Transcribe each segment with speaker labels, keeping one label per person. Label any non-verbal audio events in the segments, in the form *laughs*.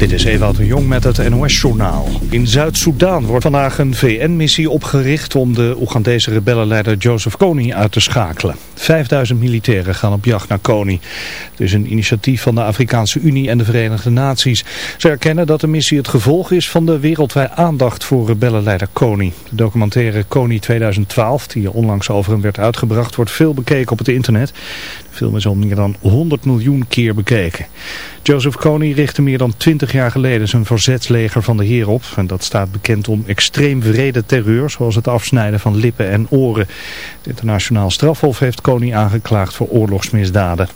Speaker 1: Dit is Ewout de Jong met het NOS-journaal. In Zuid-Soedan wordt vandaag een VN-missie opgericht om de Oegandese rebellenleider Joseph Kony uit te schakelen. 5000 militairen gaan op jacht naar Kony. Het is een initiatief van de Afrikaanse Unie en de Verenigde Naties. Ze erkennen dat de missie het gevolg is van de wereldwijde aandacht voor rebellenleider Kony. De documentaire Kony 2012, die onlangs over hem werd uitgebracht, wordt veel bekeken op het internet film is al meer dan 100 miljoen keer bekeken. Joseph Kony richtte meer dan 20 jaar geleden zijn verzetsleger van de heer op. En dat staat bekend om extreem vrede terreur, zoals het afsnijden van lippen en oren. Het internationaal strafhof heeft Kony aangeklaagd voor oorlogsmisdaden.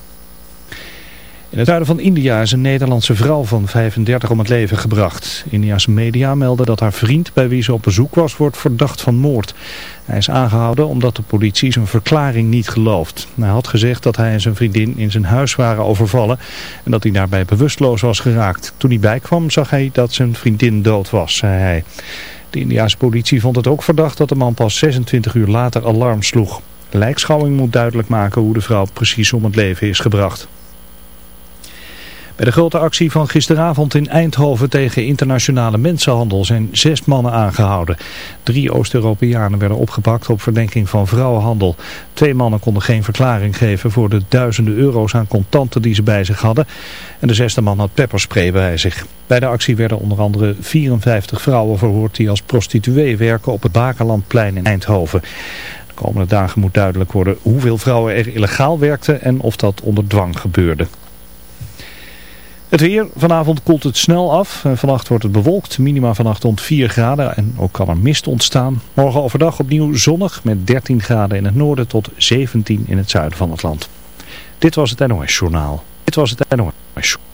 Speaker 1: In het zuiden van India is een Nederlandse vrouw van 35 om het leven gebracht. India's media melden dat haar vriend bij wie ze op bezoek was wordt verdacht van moord. Hij is aangehouden omdat de politie zijn verklaring niet gelooft. Hij had gezegd dat hij en zijn vriendin in zijn huis waren overvallen en dat hij daarbij bewusteloos was geraakt. Toen hij bijkwam zag hij dat zijn vriendin dood was, zei hij. De Indiaanse politie vond het ook verdacht dat de man pas 26 uur later alarm sloeg. De lijkschouwing moet duidelijk maken hoe de vrouw precies om het leven is gebracht. Bij de grote actie van gisteravond in Eindhoven tegen internationale mensenhandel zijn zes mannen aangehouden. Drie Oost-Europeanen werden opgepakt op verdenking van vrouwenhandel. Twee mannen konden geen verklaring geven voor de duizenden euro's aan contanten die ze bij zich hadden. En de zesde man had pepperspray bij zich. Bij de actie werden onder andere 54 vrouwen verhoord die als prostituee werken op het Bakerlandplein in Eindhoven. De komende dagen moet duidelijk worden hoeveel vrouwen er illegaal werkten en of dat onder dwang gebeurde. Het weer, vanavond koelt het snel af. Vannacht wordt het bewolkt, minima vannacht rond 4 graden en ook kan er mist ontstaan. Morgen overdag opnieuw zonnig met 13 graden in het noorden tot 17 in het zuiden van het land. Dit was het NOS Journaal. Dit was het NOS Journaal.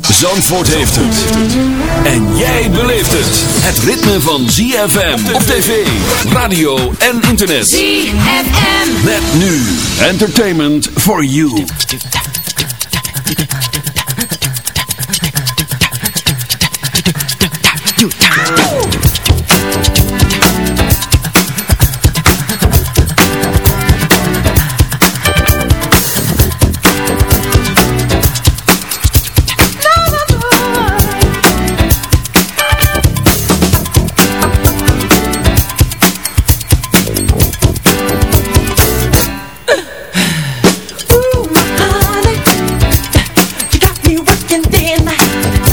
Speaker 2: Zandvoort heeft het. En jij beleeft het. Het ritme van ZFM op tv, radio en internet.
Speaker 3: ZFM.
Speaker 2: Met nu. Entertainment for you.
Speaker 4: something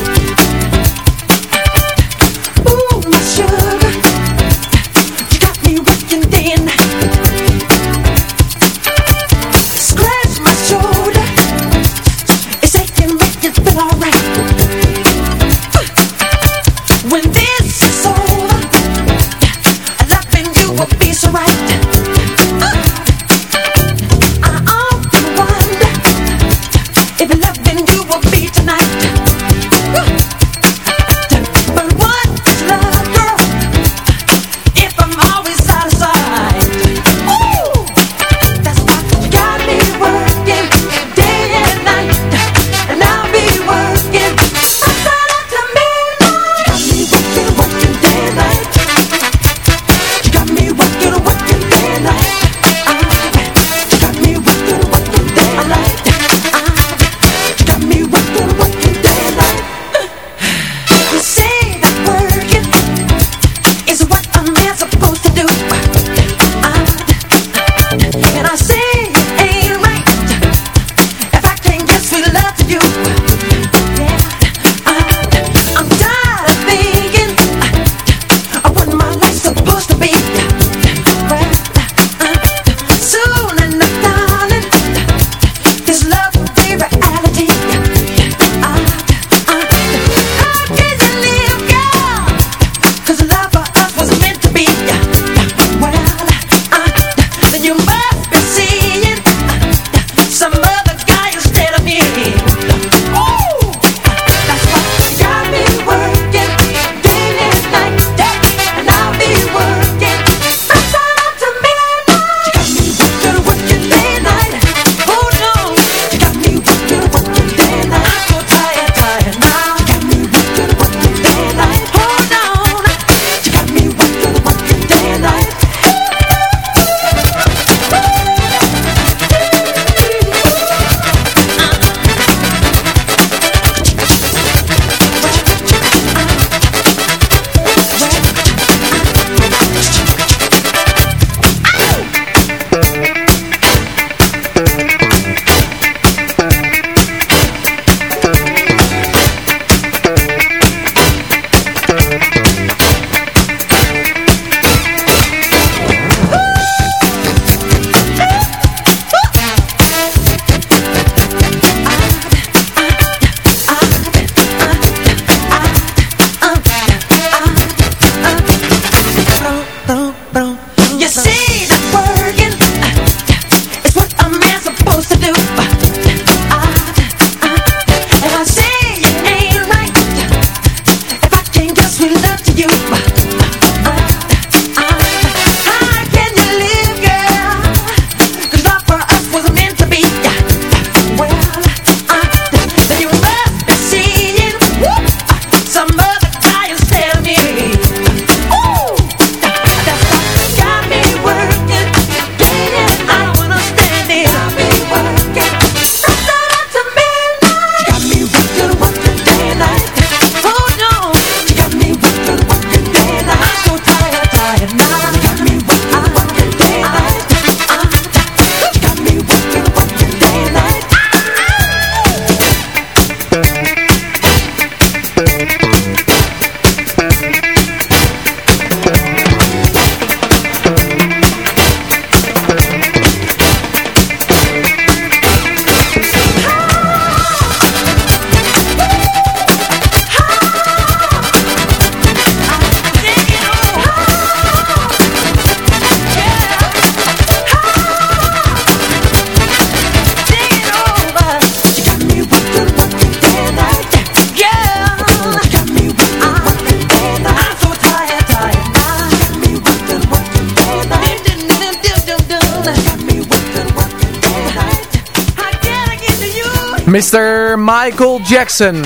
Speaker 3: Mr. Michael Jackson.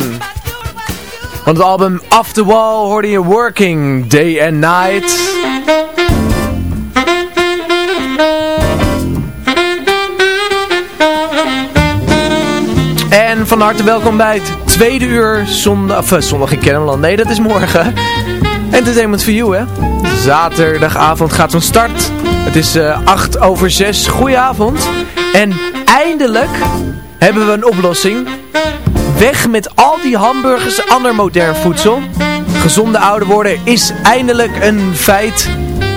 Speaker 3: Van het album Off the Wall hoorde je Working Day and Night. En van harte welkom bij het tweede uur zondag, of, eh, zondag in Kennemerland. Nee, dat is morgen. Entertainment for you, hè. Zaterdagavond gaat van start. Het is uh, eh, 8 over 6. Goedenavond. En eindelijk hebben we een oplossing. Weg met al die hamburgers en ander modern voedsel. Gezonde ouder worden is eindelijk een feit.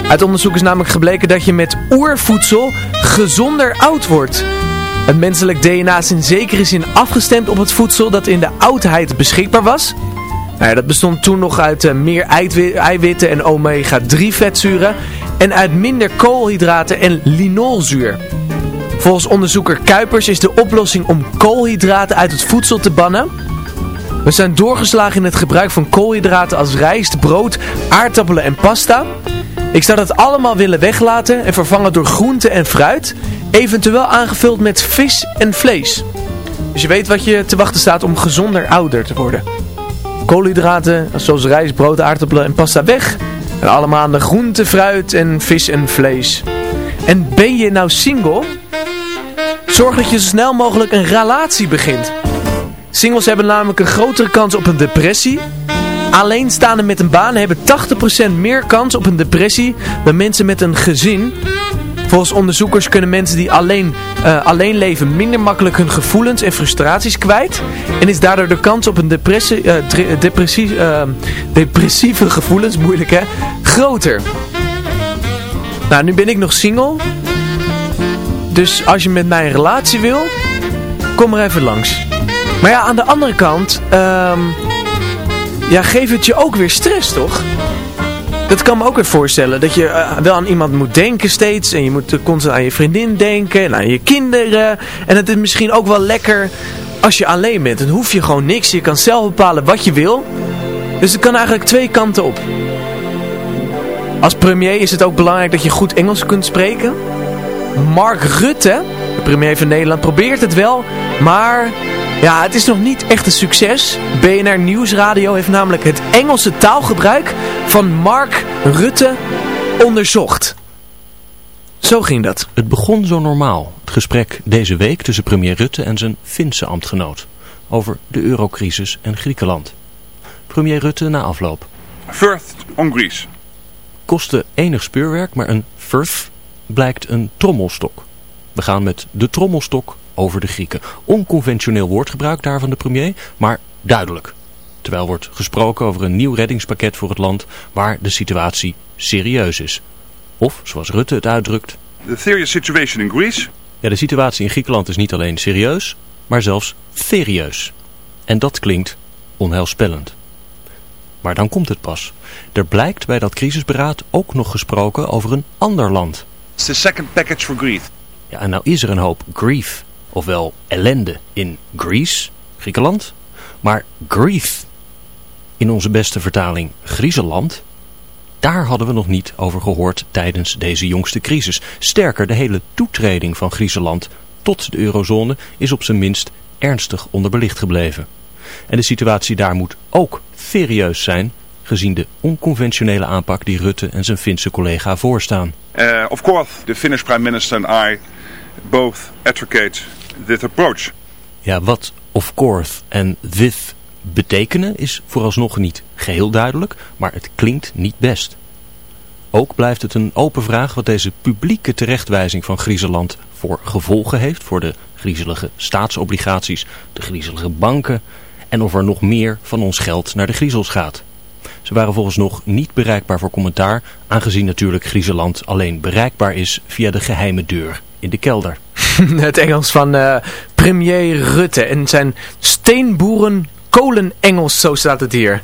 Speaker 3: Uit onderzoek is namelijk gebleken dat je met oervoedsel gezonder oud wordt. Het menselijk DNA is in zekere zin afgestemd op het voedsel dat in de oudheid beschikbaar was. Nou dat bestond toen nog uit uh, meer eiwitten en omega-3 vetzuren en uit minder koolhydraten en linolzuur. Volgens onderzoeker Kuipers is de oplossing om koolhydraten uit het voedsel te bannen. We zijn doorgeslagen in het gebruik van koolhydraten als rijst, brood, aardappelen en pasta. Ik zou dat allemaal willen weglaten en vervangen door groente en fruit, eventueel aangevuld met vis en vlees. Dus je weet wat je te wachten staat om gezonder ouder te worden. Koolhydraten zoals rijst, brood, aardappelen en pasta weg. En allemaal aan de groente, fruit en vis en vlees. En ben je nou single? Zorg dat je zo snel mogelijk een relatie begint. Singles hebben namelijk een grotere kans op een depressie. Alleenstaanden met een baan hebben 80% meer kans op een depressie dan mensen met een gezin. Volgens onderzoekers kunnen mensen die alleen, uh, alleen leven minder makkelijk hun gevoelens en frustraties kwijt. En is daardoor de kans op een depressie, depressie, uh, depressieve gevoelens, moeilijk hè, groter. Nou, nu ben ik nog single. Dus als je met mij een relatie wil, kom er even langs. Maar ja, aan de andere kant, um, ja, geef het je ook weer stress, toch? Dat kan me ook weer voorstellen. Dat je uh, wel aan iemand moet denken steeds. En je moet constant aan je vriendin denken. En aan je kinderen. En het is misschien ook wel lekker als je alleen bent. Dan hoef je gewoon niks. Je kan zelf bepalen wat je wil. Dus het kan eigenlijk twee kanten op. Als premier is het ook belangrijk dat je goed Engels kunt spreken. Mark Rutte, de premier van Nederland, probeert het wel. Maar ja, het is nog niet echt een succes. BNR Nieuwsradio heeft namelijk het Engelse taalgebruik van Mark Rutte onderzocht. Zo ging dat.
Speaker 4: Het begon zo normaal. Het gesprek deze week tussen premier Rutte en zijn Finse ambtgenoot. Over de eurocrisis en Griekenland. Premier Rutte na afloop.
Speaker 5: First on Greece.
Speaker 4: Kostte enig speurwerk, maar een firth blijkt een trommelstok. We gaan met de trommelstok over de Grieken. Onconventioneel woordgebruik daar van de premier, maar duidelijk. Terwijl wordt gesproken over een nieuw reddingspakket voor het land waar de situatie serieus is. Of, zoals Rutte het uitdrukt...
Speaker 5: The serious situation in Greece.
Speaker 4: Ja, de situatie in Griekenland is niet alleen serieus, maar zelfs serieus. En dat klinkt onheilspellend. Maar dan komt het pas. Er blijkt bij dat crisisberaad ook nog gesproken over een ander land.
Speaker 5: The second package for Greece.
Speaker 4: Ja, en nou is er een hoop grief, ofwel ellende in Greece, Griekenland. Maar grief, in onze beste vertaling Griezenland, daar hadden we nog niet over gehoord tijdens deze jongste crisis. Sterker, de hele toetreding van Griezenland tot de eurozone is op zijn minst ernstig onderbelicht gebleven. En de situatie daar moet ook serieus zijn, gezien de onconventionele aanpak die Rutte en zijn Finse collega voorstaan.
Speaker 5: Uh, of course, the Finnish Prime Minister and I both advocate this approach.
Speaker 4: Ja, wat of course en this betekenen is vooralsnog niet geheel duidelijk, maar het klinkt niet best. Ook blijft het een open vraag wat deze publieke terechtwijzing van Griezenland voor gevolgen heeft voor de griezelige staatsobligaties, de griezelige banken en of er nog meer van ons geld naar de griezels gaat. Ze waren volgens nog niet bereikbaar voor commentaar, aangezien natuurlijk Griezenland alleen bereikbaar is via de geheime deur in de kelder. *laughs*
Speaker 3: Het Engels van uh, premier Rutte en zijn steenboeren kolen Engels, zo staat het hier.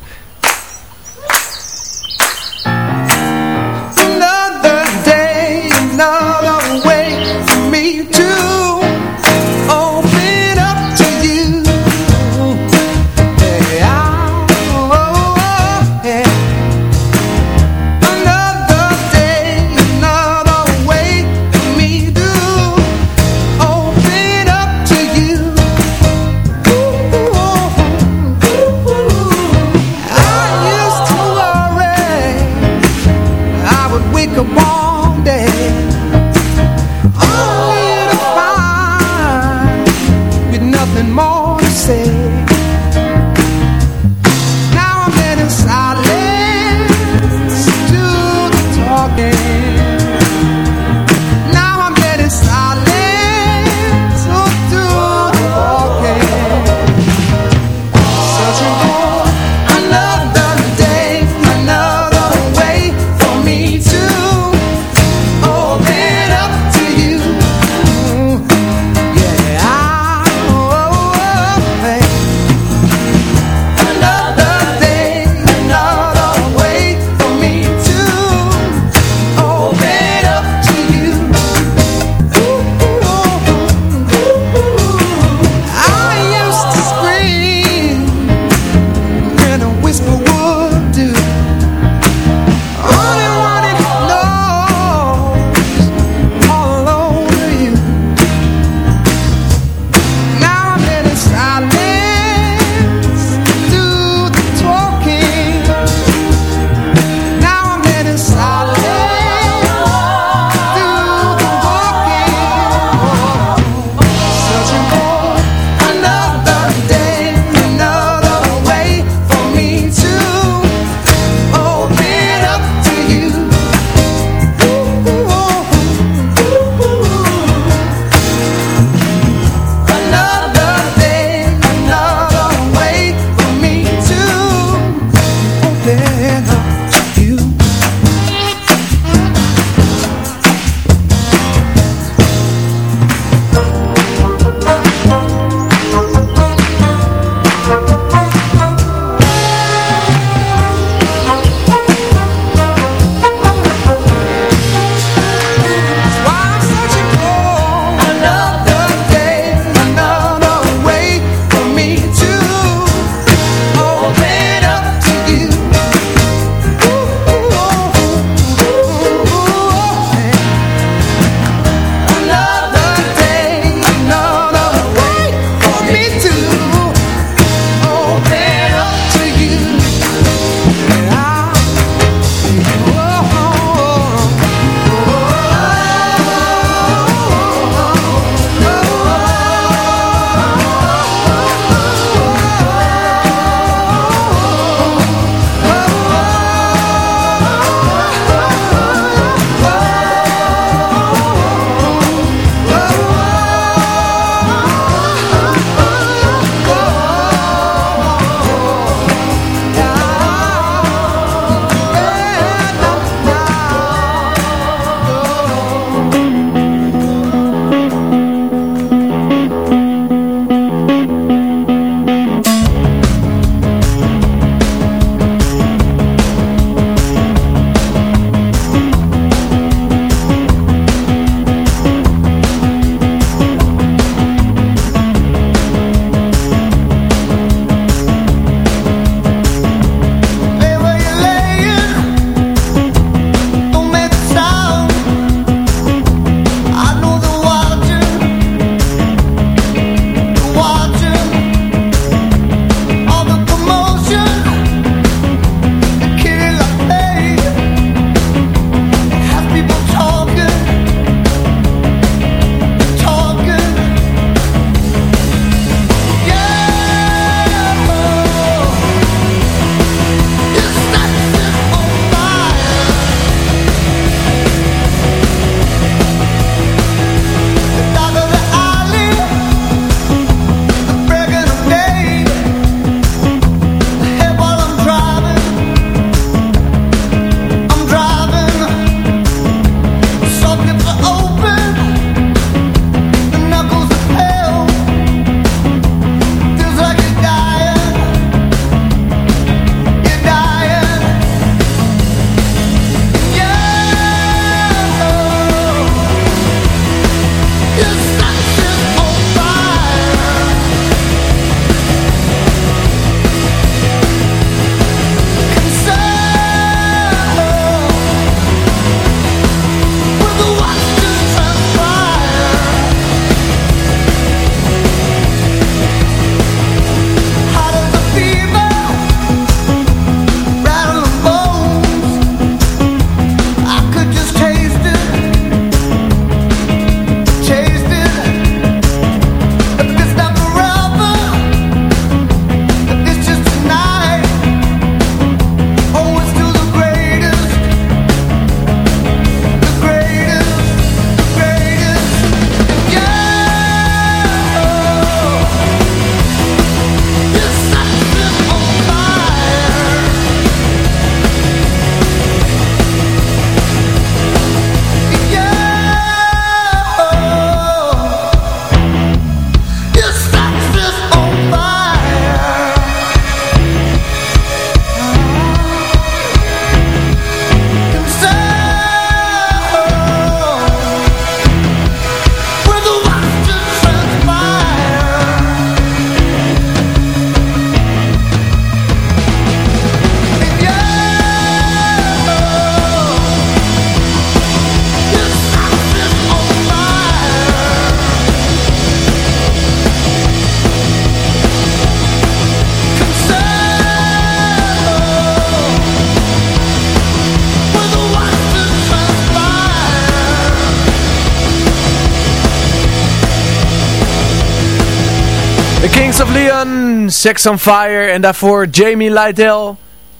Speaker 3: Sex on Fire en daarvoor Jamie Lydell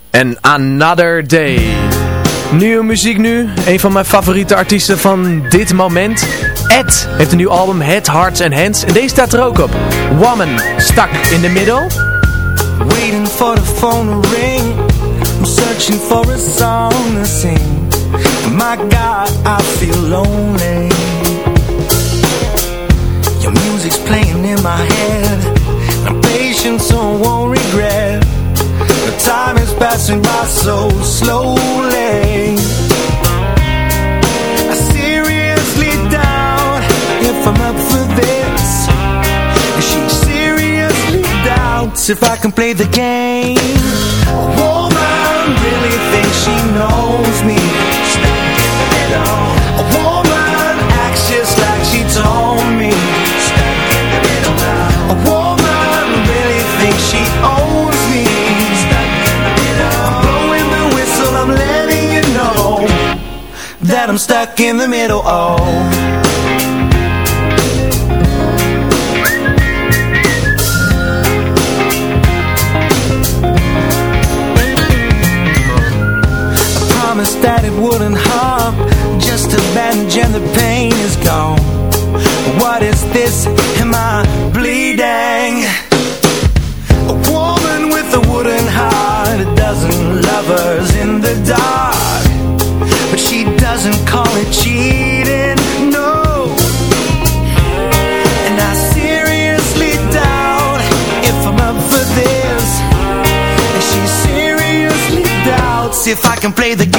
Speaker 3: en Another Day. Nieuwe muziek nu, een van mijn favoriete artiesten van dit moment. Ed heeft een nieuw album, Head, Hearts and Hands en deze staat er ook op. Woman, stuck in the middle.
Speaker 6: Waiting for the phone to ring I'm searching for a song to sing My God, I feel lonely Your music's playing in my head patience so won't regret. The time is passing by so slowly. I seriously doubt if I'm up for this. She seriously doubts if I can play the game I'm stuck in the middle, oh I promised that it wouldn't harm Just a bandage and the pain is gone What is this? Am I call it cheating, no. And I seriously doubt if I'm up for this. And she seriously doubts if I can play the game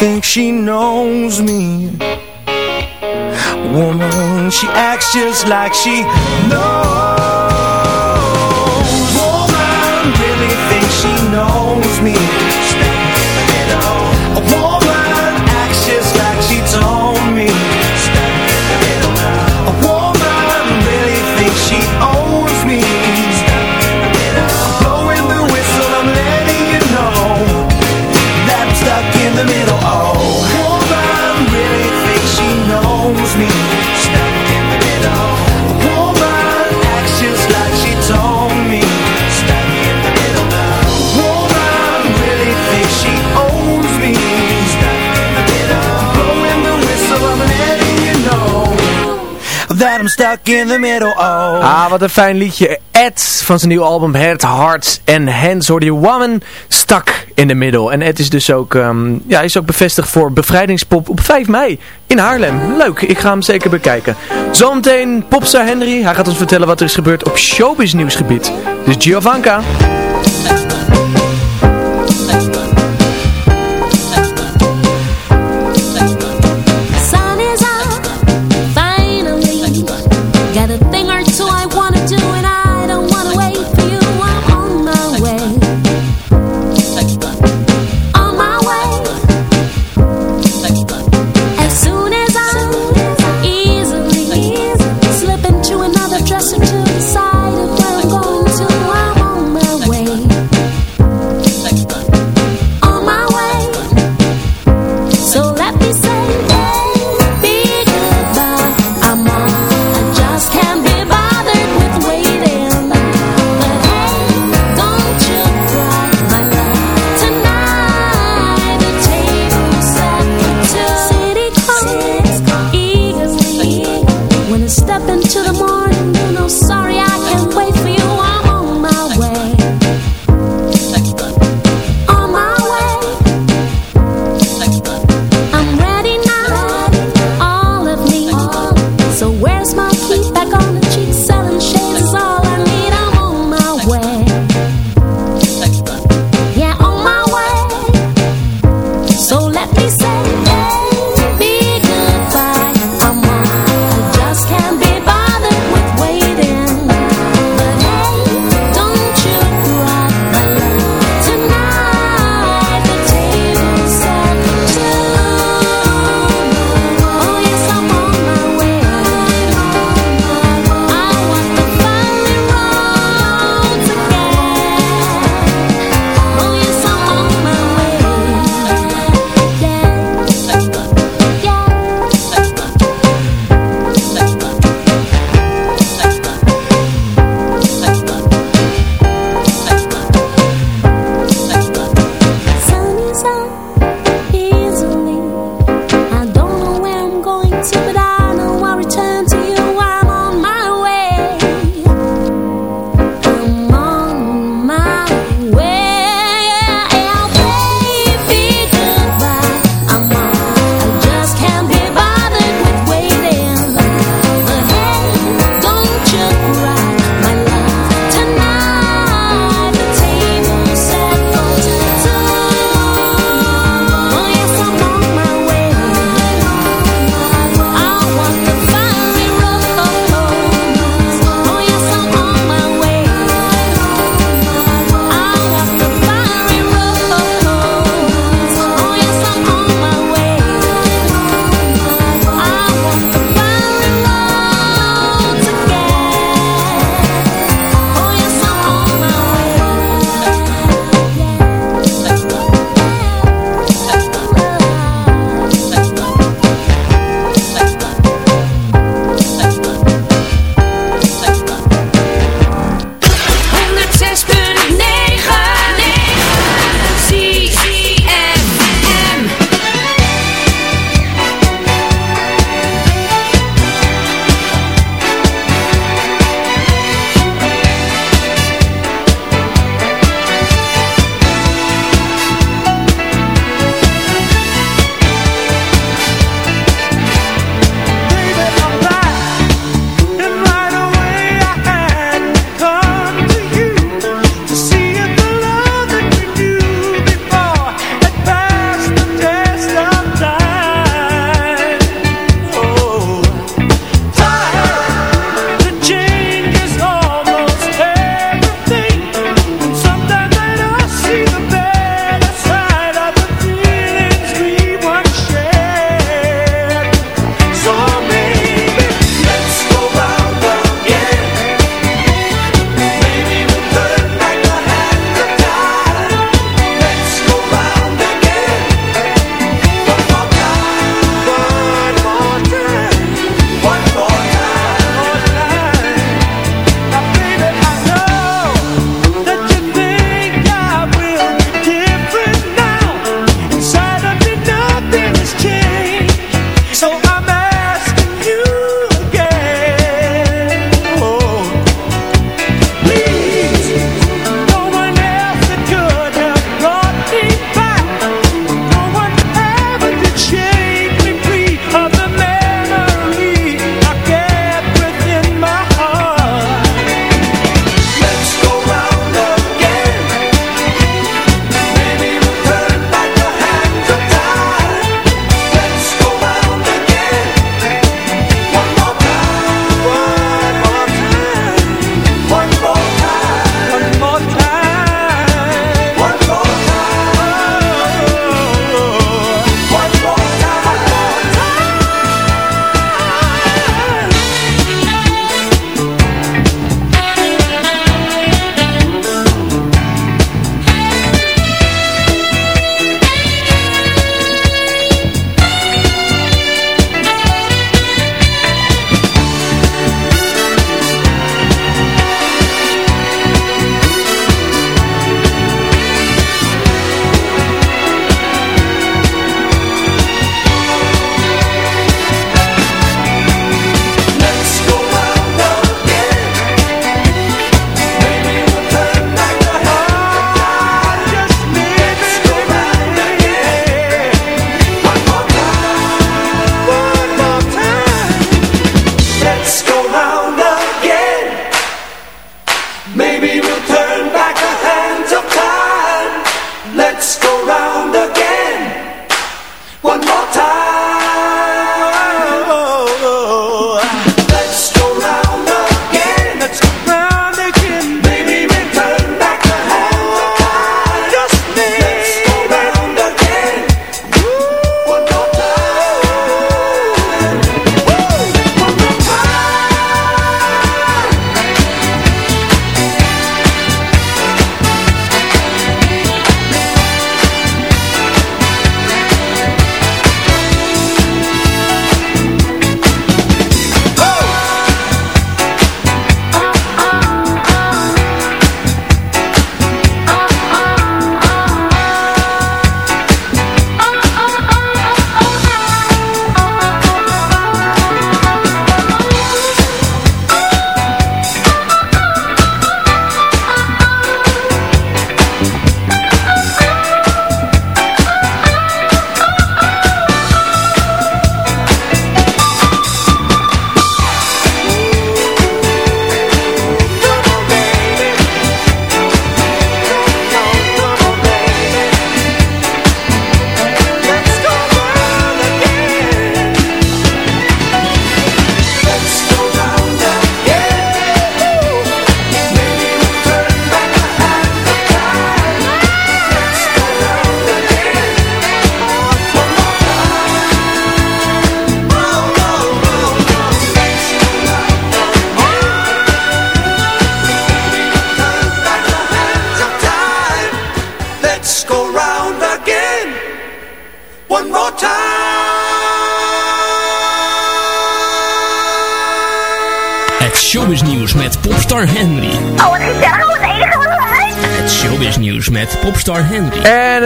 Speaker 6: thinks she knows me. Woman She acts just like she knows in the middle, oh
Speaker 3: Ah, wat een fijn liedje. Ed van zijn nieuwe album Head, Hearts and Hands hoorde je Woman Stuck in the Middle. En Ed is dus ook, ehm, ja, is ook bevestigd voor Bevrijdingspop op 5 mei in Haarlem. Leuk, ik ga hem zeker bekijken. Zometeen Popstar Henry. Hij gaat ons vertellen wat er is gebeurd op showbiz nieuwsgebied. Dus Giovanka.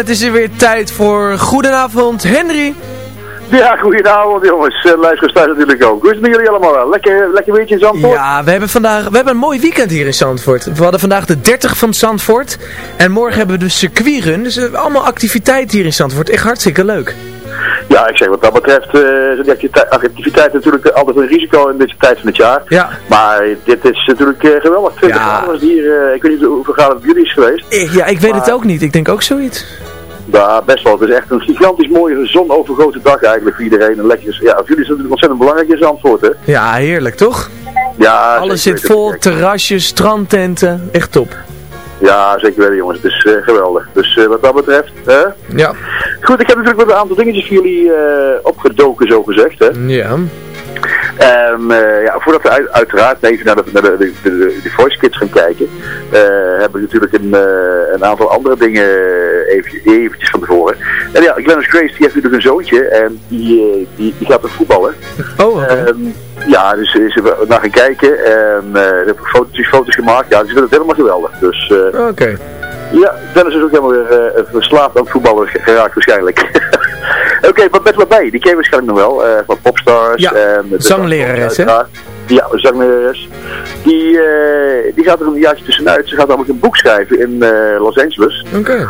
Speaker 7: Het
Speaker 3: is er weer tijd voor Goedenavond Henry.
Speaker 8: Ja, goedenavond jongens. Uh, luisteraars thuis natuurlijk ook. Hoe is het met jullie allemaal? Lekker, lekker weertje in Zandvoort?
Speaker 3: Ja, we hebben vandaag we hebben een mooi weekend hier in Zandvoort. We hadden vandaag de 30 van Zandvoort. En morgen hebben we de circuitrun. Dus uh, allemaal activiteiten hier in Zandvoort. Echt hartstikke leuk.
Speaker 8: Ja, ik zeg wat dat betreft uh, die activiteit natuurlijk altijd een risico in deze tijd van het jaar.
Speaker 3: Ja.
Speaker 8: Maar dit is natuurlijk uh, geweldig. 20 ja. hier, uh, ik weet niet hoeveel graden het jullie is geweest.
Speaker 3: Ik, ja, ik weet maar... het ook niet. Ik denk ook zoiets.
Speaker 8: Ja, best wel. Het is echt een gigantisch mooie zonovergoten dag eigenlijk voor iedereen. En lekker, ja, voor jullie is het natuurlijk ontzettend belangrijk in Zandvoort, hè?
Speaker 3: Ja, heerlijk, toch?
Speaker 8: Ja,
Speaker 3: Alles zit vol, terrasjes, strandtenten, echt top.
Speaker 8: Ja, zeker weten jongens. Het is uh, geweldig. Dus uh, wat dat betreft, hè?
Speaker 3: Ja.
Speaker 8: Goed, ik heb natuurlijk wel een aantal dingetjes voor jullie uh, opgedoken, zo gezegd, hè?
Speaker 3: Ja.
Speaker 8: Um, uh, ja, voordat we uit, uiteraard even naar de, naar de, de, de, de Voice Kids gaan kijken, uh, hebben we natuurlijk een, uh, een aantal andere dingen even, eventjes van tevoren. En ja, Glennis Grace die heeft natuurlijk een zoontje en die, die, die gaat er voetballen.
Speaker 3: Oh, okay.
Speaker 8: um, ja, dus is er naar gaan kijken en uh, heb foto's, foto's gemaakt. Ja, ze vinden het helemaal geweldig. Dus,
Speaker 3: Oké. Okay.
Speaker 8: Ja, Dennis is ook helemaal weer uh, verslaafd aan het voetballen geraakt waarschijnlijk. *laughs* Oké, okay, maar met wat bij? Die ken je waarschijnlijk nog wel. Uh, van Popstars.
Speaker 3: Ja,
Speaker 8: en
Speaker 3: zanglerares hè?
Speaker 8: Ja, zanglerares. Die, uh, die gaat er een jaartje tussenuit. Ze gaat namelijk een boek schrijven in uh, Los Angeles.
Speaker 3: Oké. Okay.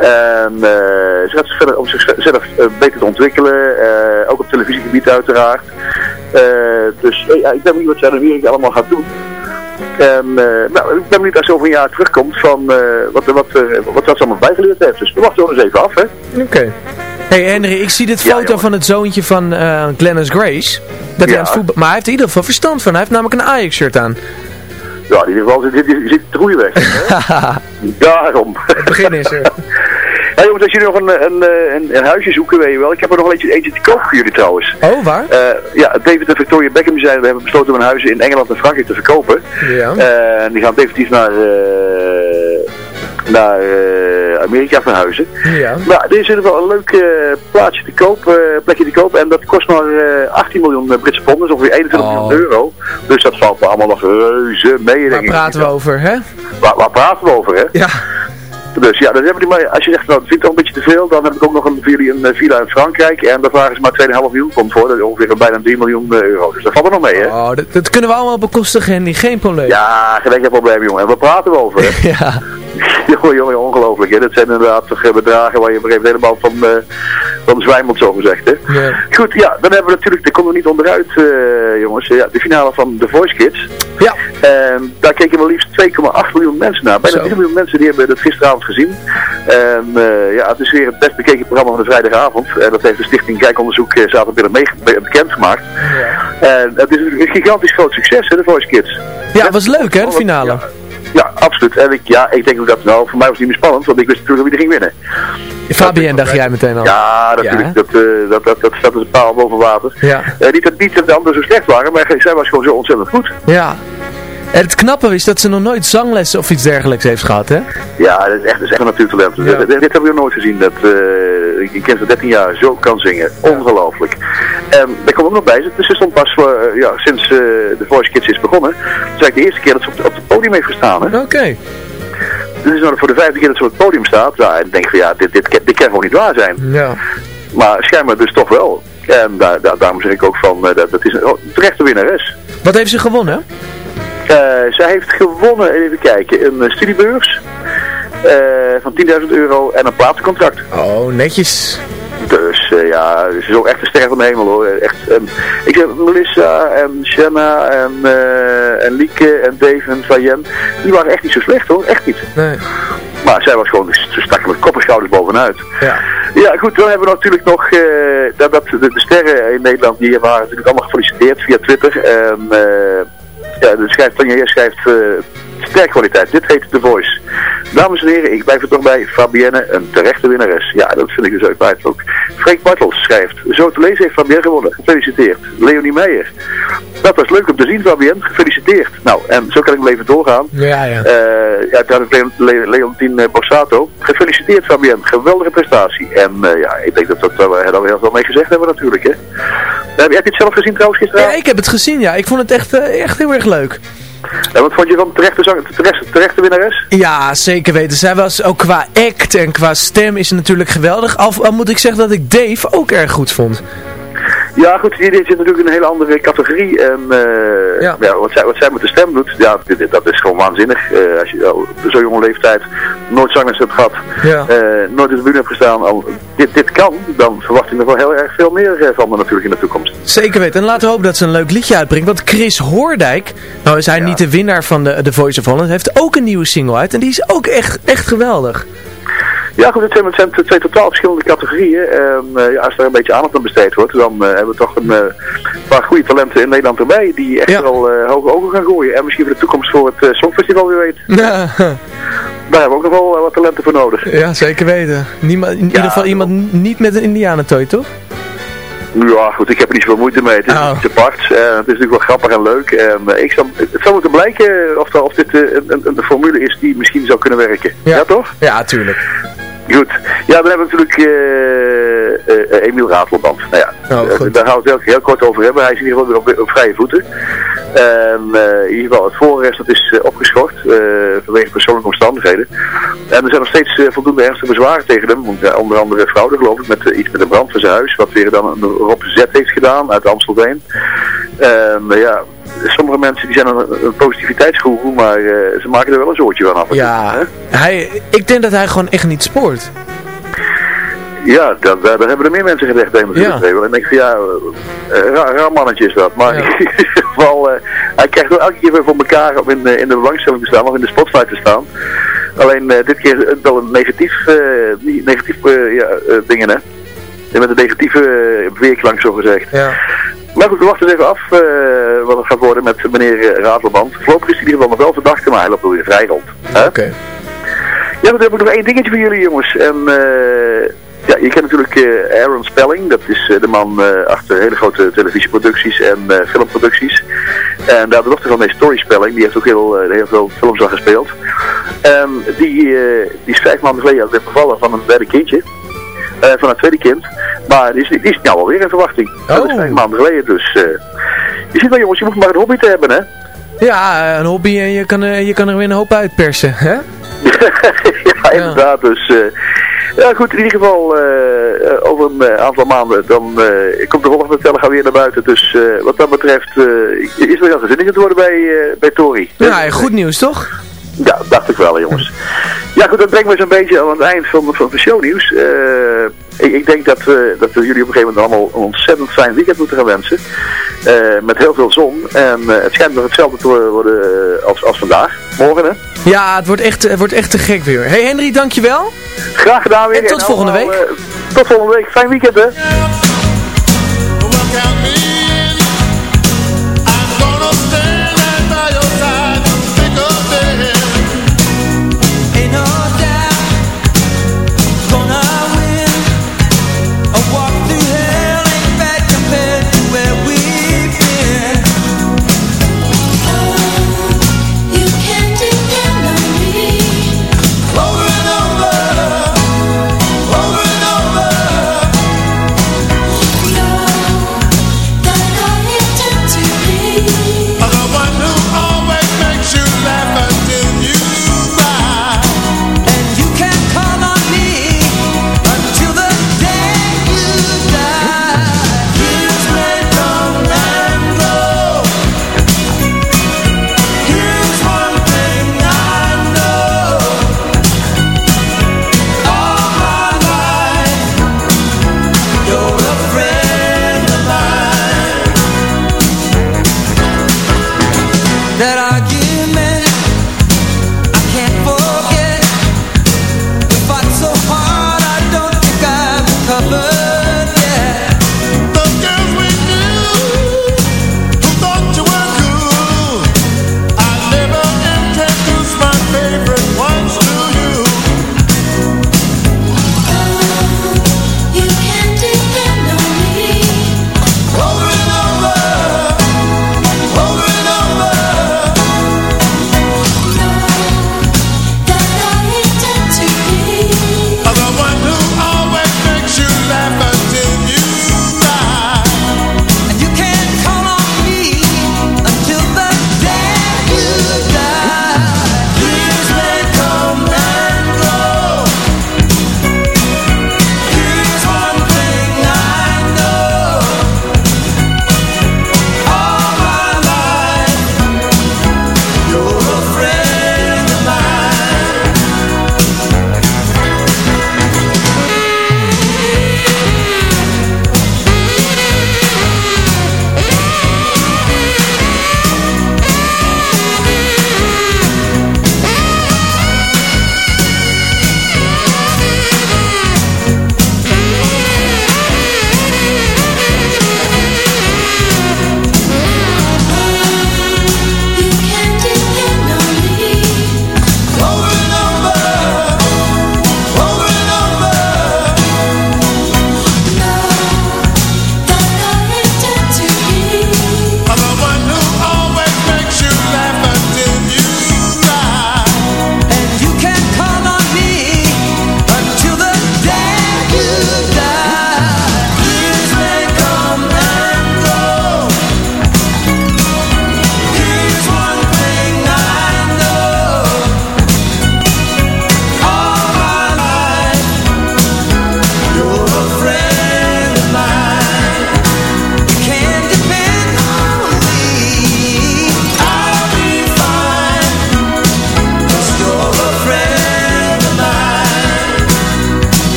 Speaker 8: En uh, ze gaat verder om zichzelf beter te ontwikkelen. ook op televisiegebied uiteraard. dus ja, ik ben benieuwd wat zij in Amerika allemaal gaat doen. En uh, nou, ik ben benieuwd als ze over een jaar terugkomt van uh, wat, wat, uh, wat dat allemaal bijgeleerd heeft. Dus we wachten wel eens even af, hè.
Speaker 3: Oké. Okay. Hey Henry, ik zie dit foto ja, van het zoontje van uh, Glennis Grace. Dat ja. hij aan het voetbal... Maar hij heeft er in ieder geval verstand van. Hij heeft namelijk een Ajax-shirt aan.
Speaker 8: Ja, in ieder geval zit, zit, zit de goede weg. *laughs* Daarom.
Speaker 3: Het begin is er. *laughs*
Speaker 8: Ja jongens, als jullie nog een, een, een, een, huisje zoeken, weet je wel. Ik heb er nog wel eentje, eentje te koop voor jullie trouwens.
Speaker 3: Oh, waar?
Speaker 8: Uh, ja, David en Victoria Beckham zijn, we hebben besloten om een huis in Engeland en Frankrijk te verkopen.
Speaker 3: Ja.
Speaker 8: Uh, en die gaan definitief naar, uh, naar Amerika verhuizen.
Speaker 3: Ja.
Speaker 8: Maar er is in ieder geval een leuk plaatsje te koop, plekje te koop. En dat kost maar 18 miljoen Britse pond, dus ongeveer 21
Speaker 3: oh.
Speaker 8: miljoen euro. Dus dat valt allemaal nog reuze mee.
Speaker 3: Waar praten we over, hè?
Speaker 8: Waar, waar praten we over, hè?
Speaker 3: Ja.
Speaker 8: Dus ja, dan hebben die maar, als je zegt, nou, dat vind ik toch een beetje te veel, dan heb ik ook nog een, een, villa in Frankrijk. En daar vragen ze maar 2,5 miljoen komt voor. Dat is ongeveer bijna 3 miljoen euro. Dus dat valt er nog mee, hè?
Speaker 3: Oh, dat, dat kunnen we allemaal bekostigen, Henry. Geen probleem.
Speaker 8: Ja, geen enkel probleem, jongen. En waar praten we over, hè? *laughs*
Speaker 3: ja. *laughs*
Speaker 8: jongen, jongen, ongelooflijk, hè? Dat zijn inderdaad toch bedragen waar je op een gegeven moment helemaal van, uh, van zwijmelt, zo gezegd, hè?
Speaker 3: Ja.
Speaker 8: Goed, ja, dan hebben we natuurlijk, daar komen we niet onderuit, uh, jongens, ja, de finale van The Voice Kids.
Speaker 3: Ja.
Speaker 8: En daar keken maar liefst 2,8 miljoen mensen naar. Bijna 3 miljoen mensen die hebben dat gisteravond gezien. En uh, ja, het is weer het best bekeken programma van de vrijdagavond. En dat heeft de stichting Kijkonderzoek mee bekendgemaakt.
Speaker 3: Ja.
Speaker 8: En het is een gigantisch groot succes, hè, de Voice Kids.
Speaker 3: Ja, het was leuk, hè, de finale.
Speaker 8: Ja. Ja, absoluut. En ik, ja, ik denk ook dat, nou, voor mij was het niet meer spannend, want ik wist natuurlijk wie er ging winnen.
Speaker 3: Fabienne dacht jij meteen al.
Speaker 8: Ja, natuurlijk. Ja, dat, uh, dat, dat, dat staat als een paal boven water.
Speaker 3: Ja.
Speaker 8: Uh, niet, dat, niet dat de anderen zo slecht waren, maar zij was gewoon zo ontzettend goed.
Speaker 3: Ja. Het knappe is dat ze nog nooit zanglessen of iets dergelijks heeft gehad, hè?
Speaker 8: Ja, dat is echt, dat is echt een natuurtalent. Ja. Dit, dit hebben we nog nooit gezien, dat uh, een kind van 13 jaar zo kan zingen. Ongelooflijk. En daar komt ook nog bij, ze stond pas uh, ja, sinds uh, de Voice Kids is begonnen. Het is eigenlijk de eerste keer dat ze op, op het podium heeft gestaan, hè?
Speaker 3: Oké. Okay.
Speaker 8: Dit is nou voor de vijfde keer dat ze op het podium staat. Ja, en denk van ja, dit, dit, dit kan gewoon niet waar zijn.
Speaker 3: Ja.
Speaker 8: Maar schijnbaar dus toch wel. En daar, daar, daarom zeg ik ook van, dat, dat is een terechte winnares.
Speaker 3: Wat heeft ze gewonnen?
Speaker 8: Uh, zij heeft gewonnen, even kijken, een studiebeurs uh, van 10.000 euro en een platencontract.
Speaker 3: Oh, netjes.
Speaker 8: Dus uh, ja, ze is ook echt een ster van de hemel hoor. Echt, um, ik heb Melissa en Shanna en, en Lieke en Dave en Fayen, die waren echt niet zo slecht hoor, echt niet.
Speaker 3: Nee.
Speaker 8: Maar zij was gewoon, ze stak met kop en schouders bovenuit.
Speaker 3: Ja.
Speaker 8: Ja, goed, dan hebben we natuurlijk nog, uh, dat, dat, de, de, sterren in Nederland, die waren natuurlijk allemaal gefeliciteerd via Twitter. En, uh, ja, de schrijft, Tanja schrijft uh, sterkwaliteit. Dit heet The Voice. Dames en heren, ik blijf er toch bij. Fabienne, een terechte winnares. Ja, dat vind ik dus uit ook. Frank Bartels schrijft. Zo te lezen heeft Fabienne gewonnen. Gefeliciteerd. Leonie Meijer. Dat was leuk om te zien, Fabienne. Gefeliciteerd. Nou, en zo kan ik even doorgaan.
Speaker 3: Ja, ja.
Speaker 8: Uh, ja, daar is Le Leontien Bossato. Gefeliciteerd, Fabienne. Geweldige prestatie. En uh, ja, ik denk dat, dat we daar heel veel mee gezegd hebben natuurlijk, hè. Heb je het zelf gezien trouwens gisteren?
Speaker 3: Ja, ik heb het gezien, ja. Ik vond het echt, echt heel erg leuk.
Speaker 8: En wat vond je van terechte, terechte, terechte winnares?
Speaker 3: Ja, zeker weten. Zij was ook qua act en qua stem is natuurlijk geweldig. Al moet ik zeggen dat ik Dave ook erg goed vond.
Speaker 8: Ja, goed, die zit natuurlijk in een hele andere categorie. En uh, ja. ja. wat, zij, wat zij met de stem doet, ja, dat is gewoon waanzinnig. Uh, als je op zo'n jonge leeftijd nooit zangers hebt gehad, ja. uh, nooit in de bühne hebt gestaan, al dit, dit kan, dan verwacht ik nog wel heel erg veel meer van me natuurlijk in de toekomst.
Speaker 3: Zeker weten. En laten we hopen dat ze een leuk liedje uitbrengt. Want Chris Hoordijk, nou is hij niet de winnaar van de, de Voice of Holland, heeft ook een nieuwe single uit. En die is ook echt, echt geweldig.
Speaker 8: Ja goed, het zijn, het zijn twee totaal verschillende categorieën. En uh, ja, als er een beetje aandacht aan besteed wordt, dan uh, hebben we toch een uh, paar goede talenten in Nederland erbij die echt ja. wel hoge ogen gaan gooien. En misschien voor de toekomst voor het Songfestival weer weet. Ja. *laughs* Daar hebben we ook nog wel wat talenten voor nodig.
Speaker 3: Ja, zeker weten. Niemand, in ieder geval iemand niet met een indianentooi, toch?
Speaker 8: Ja, goed, ik heb er niet zoveel moeite mee. Het is oh. iets. Uh, het is natuurlijk wel grappig en leuk. Uh, ik zou, het zou moeten blijken of, of dit uh, een, een, een, formule is die misschien zou kunnen werken. Ja, ja toch?
Speaker 3: Ja, tuurlijk.
Speaker 8: Goed. Ja, dan hebben we natuurlijk uh, uh, Emiel Ratelband. Nou ja, oh, daar gaan we het heel, heel, kort over hebben. Hij is in ieder geval weer op, op vrije voeten. En in ieder geval het voorrecht dat is opgeschort vanwege persoonlijke omstandigheden. En er zijn nog steeds voldoende ernstige bezwaren tegen hem. onder andere fraude geloof ik, met iets met de brand van zijn huis. Wat weer dan een Rob Z heeft gedaan uit Amstelveen. En ja, sommige mensen die zijn een, een positiviteitsgoeroe, maar uh, ze maken er wel een soortje van af.
Speaker 3: Ja, hij, ik denk dat hij gewoon echt niet spoort.
Speaker 8: Ja, daar, daar hebben er meer mensen gezegd tegen me. Ja. En ik denk van ja, uh, raar, raar mannetje is dat. Maar ja. *laughs* in ieder geval, uh, hij krijgt wel elke keer weer voor elkaar om in, in de belangstelling te staan of in de spotlight te staan. Alleen dit keer wel een negatief, negatief ja, dingen hè. Met een negatieve weerklank zo gezegd. Ja. Maar goed, we wachten even af uh, wat het gaat worden met meneer Radelband. Voorlopig is hij in ieder geval nog wel verdachte, maar hij loopt weer vrij rond.
Speaker 3: Oké. Okay.
Speaker 8: Ja, dan heb ik nog één dingetje voor jullie jongens. En uh, ja, je kent natuurlijk uh, Aaron Spelling. Dat is de man achter hele grote televisieproducties en filmproducties. En daar de dochter van mijn Story Spelling, die heeft ook heel, heel veel films al gespeeld. En die, die is vijf maanden geleden weer bevallen van een derde kindje. van een tweede kind. Maar die is, die is nou alweer in verwachting. Oh. Dat is vijf maanden geleden. Dus uh, je ziet wel jongens, je moet maar een hobby te hebben hè.
Speaker 3: Ja, een hobby en je kan, je kan er weer een hoop uitpersen, hè? *laughs*
Speaker 8: ja, inderdaad. Dus uh, ja goed, in ieder geval over een aantal maanden dan komt de volgende telegram weer naar buiten. Dus wat dat betreft is er heel gezinnig te worden bij, bij Tori.
Speaker 3: Ja, goed nieuws toch?
Speaker 8: Ja, dacht ik wel, jongens. Ja, goed, dat brengt me zo'n beetje aan het eind van, van de shownieuws. Uh, ik, ik, denk dat we, dat we jullie op een gegeven moment allemaal een ontzettend fijn weekend moeten gaan wensen. Uh, met heel veel zon. En uh, het schijnt nog hetzelfde te worden als, als vandaag. Morgen, hè?
Speaker 3: Ja, het wordt echt, het wordt echt te gek weer. Hey Henry, dankjewel.
Speaker 8: Graag gedaan weer.
Speaker 3: En tot volgende week.
Speaker 8: tot volgende week. Fijn weekend, hè?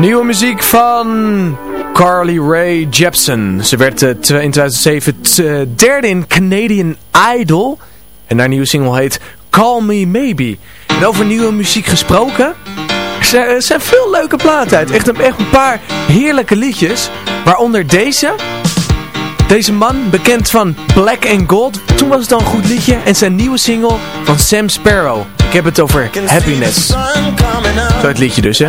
Speaker 9: Nieuwe muziek van Carly Rae Jepsen. Ze werd uh, in 2007 uh, derde in Canadian Idol. En haar nieuwe single heet Call Me Maybe. En over nieuwe muziek gesproken... Er zijn veel leuke platen uit. Echt een, echt een paar heerlijke liedjes. Waaronder deze... Deze man, bekend van Black and Gold. Toen was het al een goed liedje. En zijn nieuwe single van Sam Sparrow. Ik heb het over Happiness. Zo het liedje dus, hè.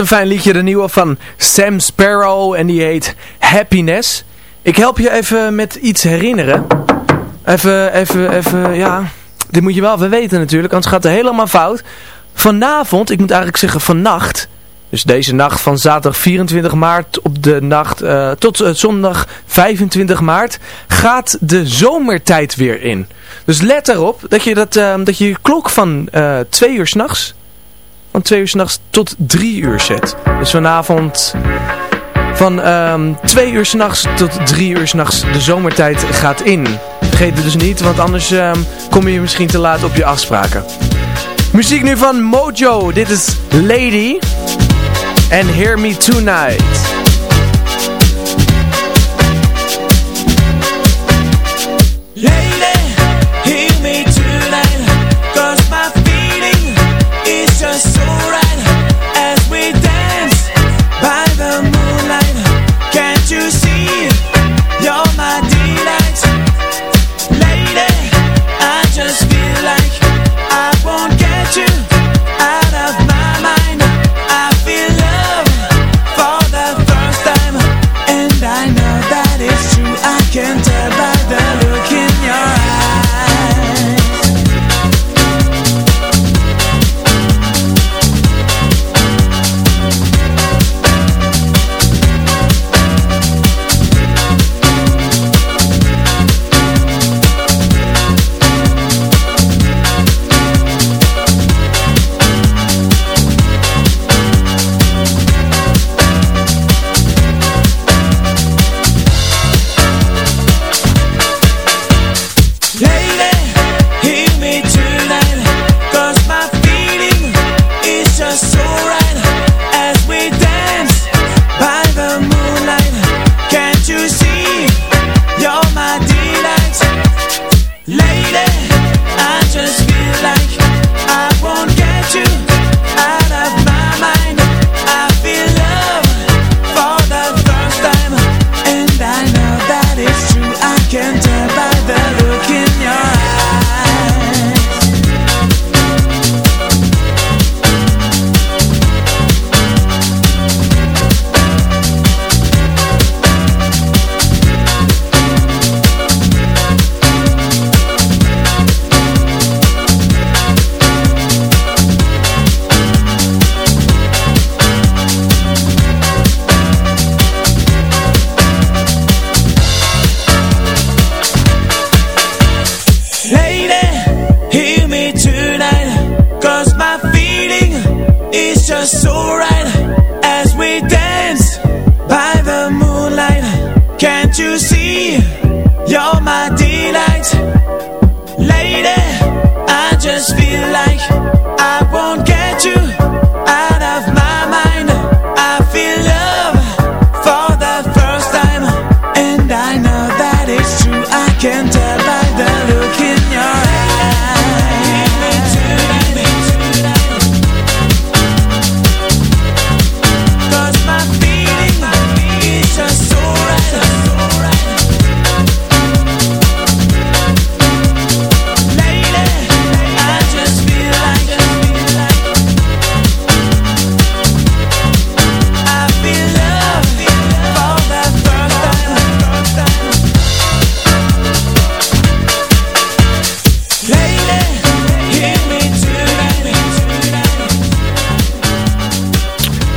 Speaker 3: een fijn liedje, de nieuwe van Sam Sparrow en die heet Happiness. Ik help je even met iets herinneren. Even, even, even, ja, dit moet je wel even weten natuurlijk, anders gaat het helemaal fout. Vanavond, ik moet eigenlijk zeggen vannacht, dus deze nacht van zaterdag 24 maart op de nacht uh, tot uh, zondag 25 maart gaat de zomertijd weer in. Dus let erop dat je, dat, uh, dat je je klok van 2 uur s'nachts van 2 uur s'nachts tot 3 uur zet. Dus vanavond van um, ehm, 2 uur s'nachts tot 3 uur s'nachts de zomertijd gaat in. Vergeet het dus niet, want anders um, kom je misschien te laat op je afspraken. Muziek nu van Mojo. Dit is Lady. And Hear Me Tonight.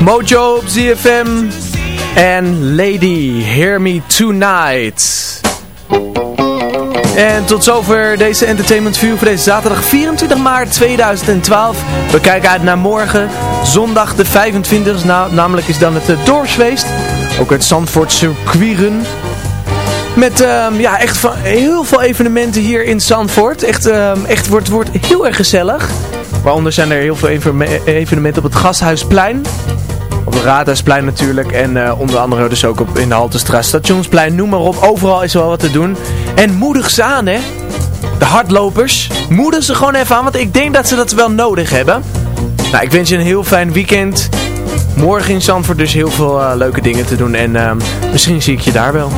Speaker 3: Mojo op ZFM en Lady Hear Me Tonight. En tot zover deze Entertainment View voor deze zaterdag 24 maart 2012. We kijken uit naar morgen, zondag de 25e, nou, namelijk is dan het uh, dorpsfeest. Ook het Zandvoort Circuitrun. Met ehm, ja, echt van, heel veel evenementen hier in Zandvoort. Echt, ehm, echt wordt, wordt heel erg gezellig. Waaronder zijn er heel veel evenement- evenementen op het Gasthuisplein. Op het Raadhuisplein natuurlijk. En eh, onder andere dus ook op, in de Haltestraat, Stationsplein, noem maar op. Overal is wel wat te doen. En moedig ze aan, hè. De hardlopers. Moedig ze gewoon even aan, want ik denk dat ze dat wel nodig hebben. Nou, ik wens je een heel fijn weekend. Morgen in Zandvoort dus heel veel eh, leuke dingen te doen. En ehm, misschien zie ik je daar wel.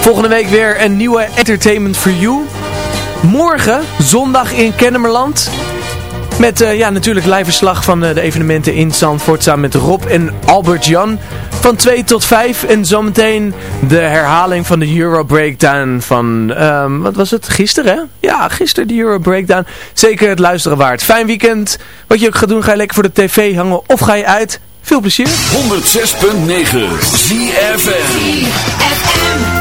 Speaker 3: Volgende week weer een nieuwe Entertainment for You. Morgen, zondag in Kennemerland. Met uh, ja, natuurlijk live verslag van uh, de evenementen in Zandvoort samen met Rob en Albert Jan. Van 2 tot 5 en zometeen de herhaling van de Euro Breakdown van, um, wat was het, gisteren hè? Ja, gisteren de Euro Breakdown. Zeker het luisteren waard. Fijn weekend. Wat je ook gaat doen, ga je lekker voor de tv hangen of ga je uit. Veel plezier. 106.9
Speaker 2: ZFM.
Speaker 10: wel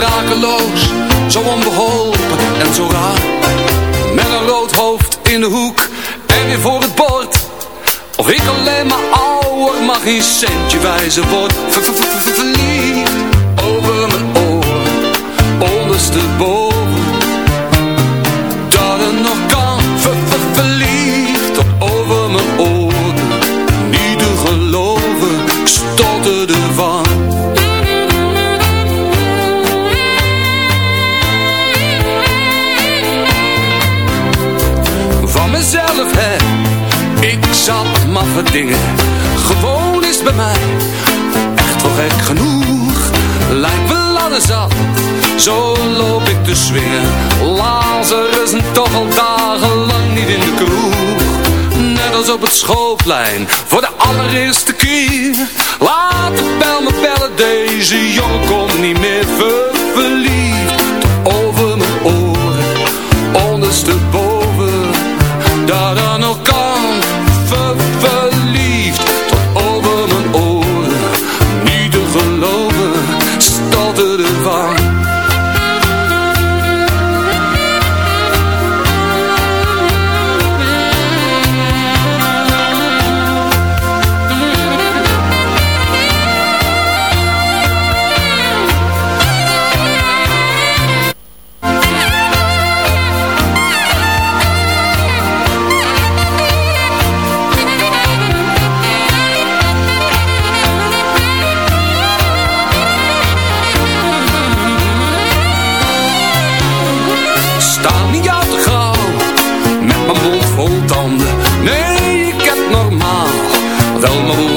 Speaker 10: Sprakeloos, zo onbeholpen en zo raar. Met een rood hoofd in de hoek en weer voor het bord. Of ik alleen maar ouder mag geen centje wijzen word. Verliefd over mijn oren, ondersteboven. Maffe dingen. Gewoon is bij mij echt wel gek genoeg. Lijkt wel alles zat, zo loop ik te swingen. Lazarus en toch al dagenlang niet in de kroeg. Net als op het schoolplein, voor de allereerste keer. Laat de bel me bellen, deze jongen komt niet meer ver verliefd.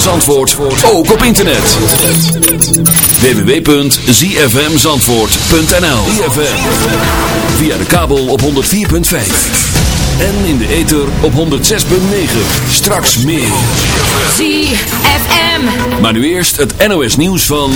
Speaker 2: van Zandvoort ook op internet. www.zfmzandvoort.nl ZFM Via de kabel op 104.5 En in de ether op 106.9 Straks meer.
Speaker 11: ZFM
Speaker 2: Maar nu eerst het NOS nieuws van...